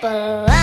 But.